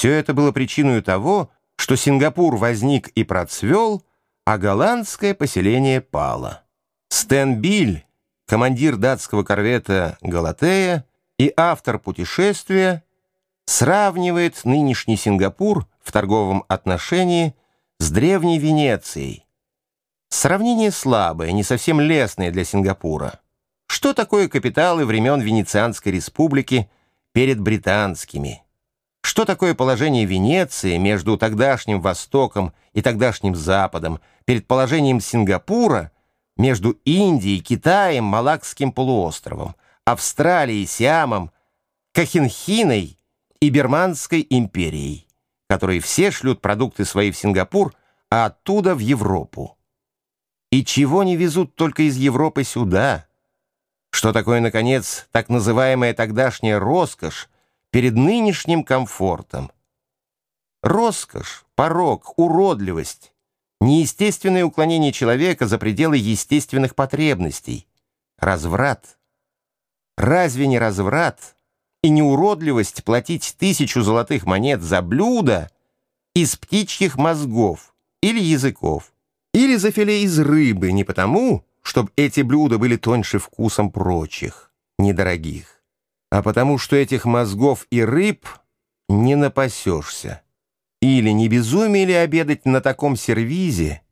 Все это было причиной того, что Сингапур возник и процвел, а голландское поселение пало. Стэн Биль, командир датского корвета «Галатея» и автор путешествия, сравнивает нынешний Сингапур в торговом отношении с древней Венецией. Сравнение слабое, не совсем лестное для Сингапура. Что такое капиталы времен Венецианской республики перед британскими? Что такое положение Венеции между тогдашним Востоком и тогдашним Западом перед положением Сингапура между Индией, Китаем, Малакским полуостровом, Австралией, Сиамом, Кахинхиной и Берманской империей, которые все шлют продукты свои в Сингапур, а оттуда в Европу? И чего не везут только из Европы сюда? Что такое, наконец, так называемая тогдашняя роскошь перед нынешним комфортом? Роскошь, порог, уродливость, неестественное уклонение человека за пределы естественных потребностей, разврат. Разве не разврат и не уродливость платить тысячу золотых монет за блюдо из птичьих мозгов или языков? Или за филе из рыбы не потому, чтобы эти блюда были тоньше вкусом прочих, недорогих, а потому что этих мозгов и рыб не напасешься. Или не безумие ли обедать на таком сервизе,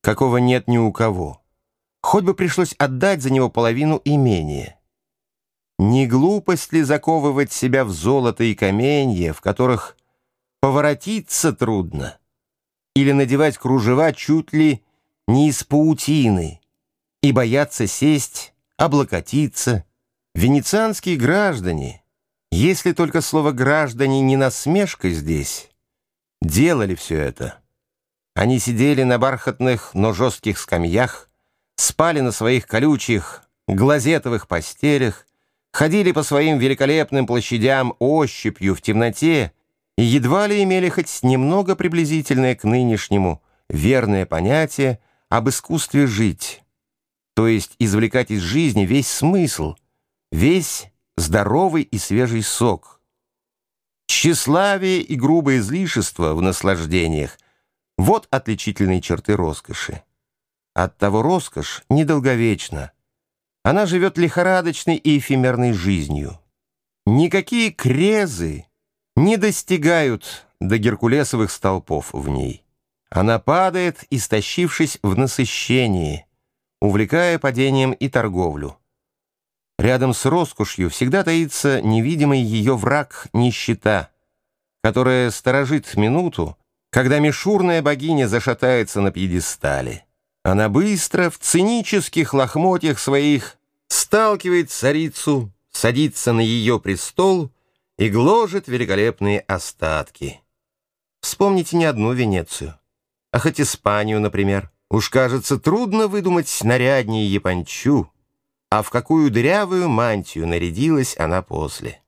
какого нет ни у кого? Хоть бы пришлось отдать за него половину имения. Не глупость ли заковывать себя в золото и каменье, в которых поворотиться трудно? Или надевать кружева чуть ли не из паутины и боятся сесть, облокотиться. Венецианские граждане, если только слово «граждане» не насмешка здесь, делали все это. Они сидели на бархатных, но жестких скамьях, спали на своих колючих, глазетовых постелях, ходили по своим великолепным площадям ощупью в темноте и едва ли имели хоть немного приблизительное к нынешнему верное понятие об искусстве жить, то есть извлекать из жизни весь смысл, весь здоровый и свежий сок. Тщеславие и грубое излишество в наслаждениях — вот отличительные черты роскоши. Оттого роскошь недолговечна. Она живет лихорадочной и эфемерной жизнью. Никакие крезы не достигают до геркулесовых столпов в ней. Она падает, истощившись в насыщении, увлекая падением и торговлю. Рядом с роскошью всегда таится невидимый ее враг нищета, которая сторожит минуту, когда мишурная богиня зашатается на пьедестале. Она быстро, в цинических лохмотьях своих, сталкивает царицу, садится на ее престол и гложет великолепные остатки. Вспомните не одну Венецию а хоть Испанию, например. Уж, кажется, трудно выдумать наряднее япончу, а в какую дырявую мантию нарядилась она после.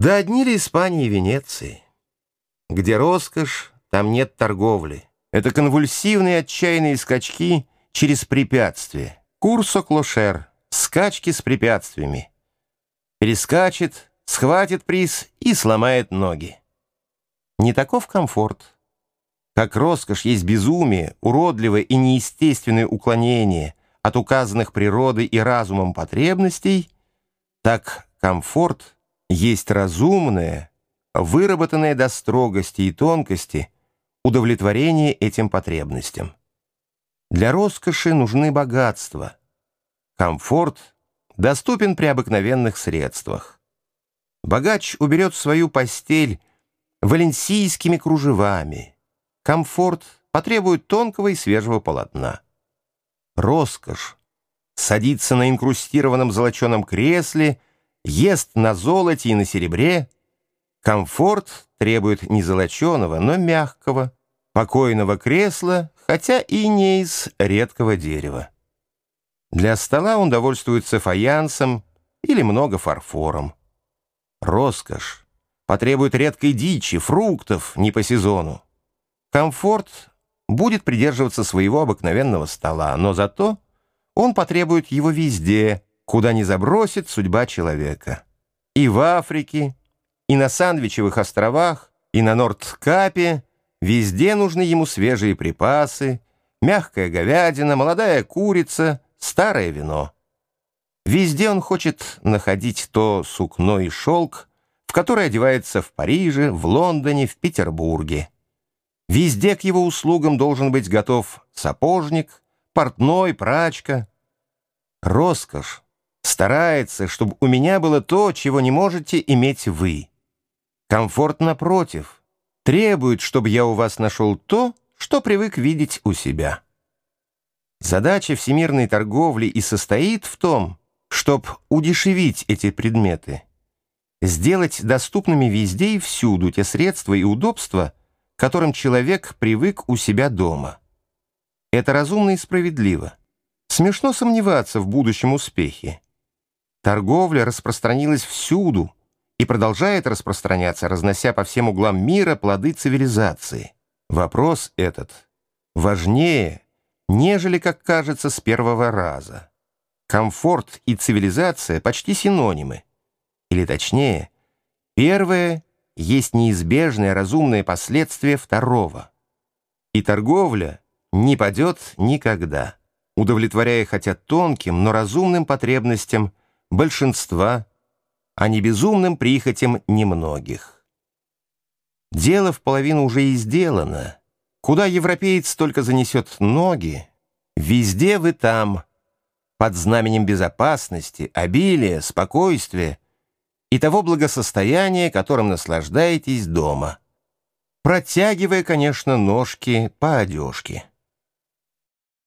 Да одни ли Испании и Венеции? Где роскошь, там нет торговли. Это конвульсивные отчаянные скачки через препятствия. Курсо клошер, скачки с препятствиями. Перескачет, схватит приз и сломает ноги. Не таков комфорт. Как роскошь есть безумие, уродливое и неестественное уклонение от указанных природой и разумом потребностей, так комфорт есть разумное, выработанное до строгости и тонкости удовлетворение этим потребностям. Для роскоши нужны богатства. Комфорт доступен при обыкновенных средствах. Богач уберет свою постель валенсийскими кружевами – Комфорт потребует тонкого и свежего полотна. Роскошь садится на инкрустированном золоченом кресле, ест на золоте и на серебре. Комфорт требует не золоченого, но мягкого, покойного кресла, хотя и не из редкого дерева. Для стола он довольствуется фаянсом или много фарфором. Роскошь потребует редкой дичи, фруктов не по сезону. Комфорт будет придерживаться своего обыкновенного стола, но зато он потребует его везде, куда не забросит судьба человека. И в Африке, и на Сандвичевых островах, и на Нордкапе, везде нужны ему свежие припасы, мягкая говядина, молодая курица, старое вино. Везде он хочет находить то сукно и шелк, в который одевается в Париже, в Лондоне, в Петербурге. Везде к его услугам должен быть готов сапожник, портной, прачка. Роскошь старается, чтобы у меня было то, чего не можете иметь вы. Комфорт, напротив, требует, чтобы я у вас нашел то, что привык видеть у себя. Задача всемирной торговли и состоит в том, чтобы удешевить эти предметы, сделать доступными везде и всюду те средства и удобства, которым человек привык у себя дома. Это разумно и справедливо. Смешно сомневаться в будущем успехе. Торговля распространилась всюду и продолжает распространяться, разнося по всем углам мира плоды цивилизации. Вопрос этот важнее, нежели, как кажется, с первого раза. Комфорт и цивилизация почти синонимы. Или точнее, первое есть неизбежное разумное последствие второго. И торговля не падет никогда, удовлетворяя хотя тонким, но разумным потребностям большинства, а не безумным прихотям немногих. Дело в половину уже и сделано. Куда европеец только занесет ноги, везде вы там, под знаменем безопасности, обилия, спокойствия и того благосостояния, которым наслаждаетесь дома, протягивая, конечно, ножки по одежке.